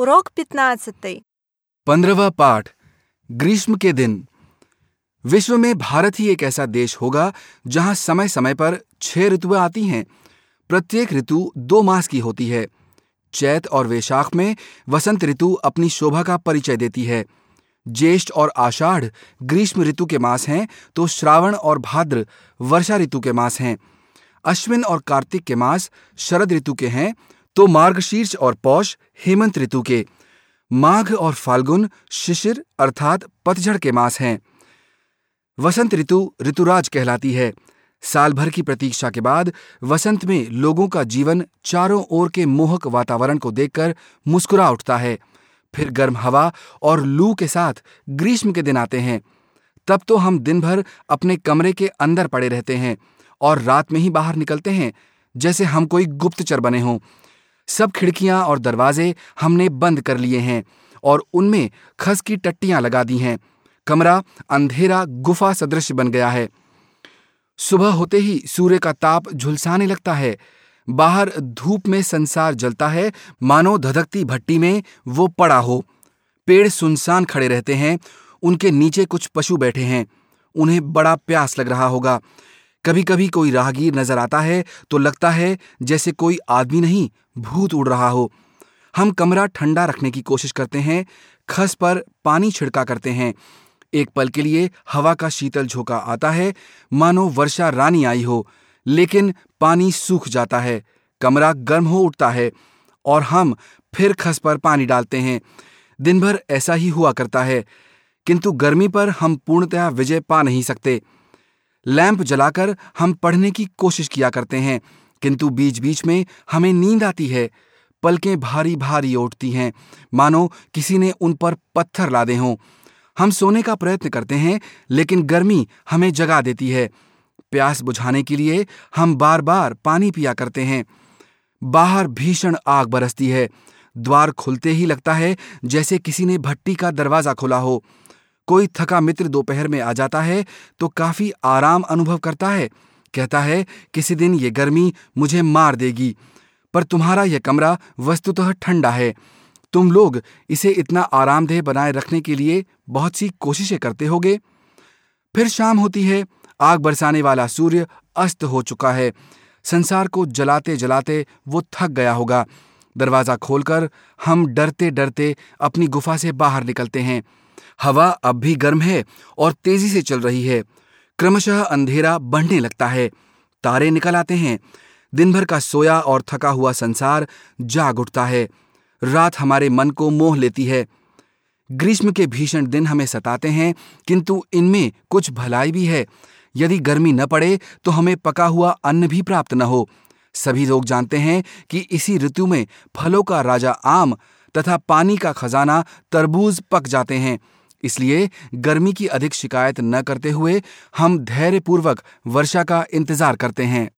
Урок 15. पंद्रहवा पाठ ग्रीष्म के दिन विश्व में भारत ही एक ऐसा देश होगा जहां समय समय पर छह ऋतुएं आती हैं प्रत्येक ऋतु दो मास की होती है चैत और वैशाख में वसंत ऋतु अपनी शोभा का परिचय देती है ज्येष्ठ और आषाढ़ ग्रीष्म ऋतु के मास हैं तो श्रावण और भाद्र वर्षा ऋतु के मास हैं अश्विन और कार्तिक के मास शरद ऋतु के हैं तो मार्गशीर्ष और पौष हेमंत ऋतु के। माघ और फाल्गुन शिशिर अर्थात पतझड़ के मास हैं। वसंत ऋतु ऋतुराज कहलाती है। साल भर की प्रतीक्षा के बाद वसंत में लोगों का जीवन चारों ओर के मोहक वातावरण को देखकर मुस्कुरा उठता है। फिर गर्म हवा और लू के साथ ग्रीष्म के दिन आते हैं। तब तो हम दिन भर अपने कमरे के अंदर पड़े रहते हैं और रात में ही बाहर निकलते हैं, जैसे हम कोई गुप्तचर बने हों। सब खिड़कियाँ और दरवाजे हमने बंद कर लिए हैं और उनमें खस की टट्टियाँ लगा दी हैं। कमरा अंधेरा गुफा सदृश बन गया है। सुबह होते ही सूर्य का ताप झुलसाने लगता है। बाहर धूप में संसार जलता है। मानो धधकती भट्टी में वो पड़ा हो। पेड़ सुनसान खड़े रहते हैं। उनके नीचे कुछ पशु बैठे हैं। उन्हें बड़ा प्यास लग रहा होगा। कभी कभी कोई राहगीर नज़र आता है तो लगता है जैसे कोई आदमी नहीं, भूत उड़ रहा हो। हम कमरा ठंडा रखने की कोशिश करते हैं, खस पर पानी छिड़का करते हैं। एक पल के लिए हवा का शीतल झोंका आता है, मानो वर्षा रानी आई हो, लेकिन पानी सूख जाता है, कमरा गर्म हो उठता है, और हम फिर खस पर पानी डालते हैं। दिन भर ऐसा ही हुआ करता है, किंतु गर्मी पर हम पूर्णतः विजय पा नहीं सकते। लैंप जलाकर हम पढ़ने की कोशिश किया करते हैं, किंतु बीच बीच में हमें नींद आती है, पलकें भारी भारी उठती हैं। मानो किसी ने उन पर पत्थर लादे हों। हम सोने का प्रयत्न करते हैं, लेकिन गर्मी हमें जगा देती है। प्यास बुझाने के लिए हम बार बार पानी पिया करते हैं। बाहर भीषण आग बरसती है। द्वार खुलते ही लगता है जैसे किसी ने भट्टी का दरवाज़ा खोला हो। कोई थका मित्र दोपहर में आ जाता है तो काफ़ी आराम अनुभव करता है। कहता है, किसी दिन ये गर्मी मुझे मार देगी, पर तुम्हारा यह कमरा वस्तुतः ठंडा है। तुम लोग इसे इतना आरामदेह बनाए रखने के लिए बहुत सी कोशिशें करते होगे। फिर शाम होती है, आग बरसाने वाला सूर्य अस्त हो चुका है। संसार को जलाते जलाते वो थक गया होगा। दरवाज़ा खोलकर हम डरते डरते अपनी गुफा से बाहर निकलते हैं। हवा अब भी गर्म है और तेज़ी से चल रही है। क्रमशः अंधेरा बढ़ने लगता है। तारे निकल आते हैं। दिन भर का सोया और थका हुआ संसार जाग उठता है। रात हमारे मन को मोह लेती है। ग्रीष्म के भीषण दिन हमें सताते हैं, किंतु इनमें कुछ भलाई भी है। यदि गर्मी न पड़े तो हमें पका हुआ अन्न भी प्राप्त न हो। सभी लोग जानते हैं कि इसी ऋतु में फलों का राजा आम तथा पानी का खजाना तरबूज पक जाते हैं। इसलिए गर्मी की अधिक शिकायत न करते हुए हम धैर्यपूर्वक वर्षा का इंतज़ार करते हैं।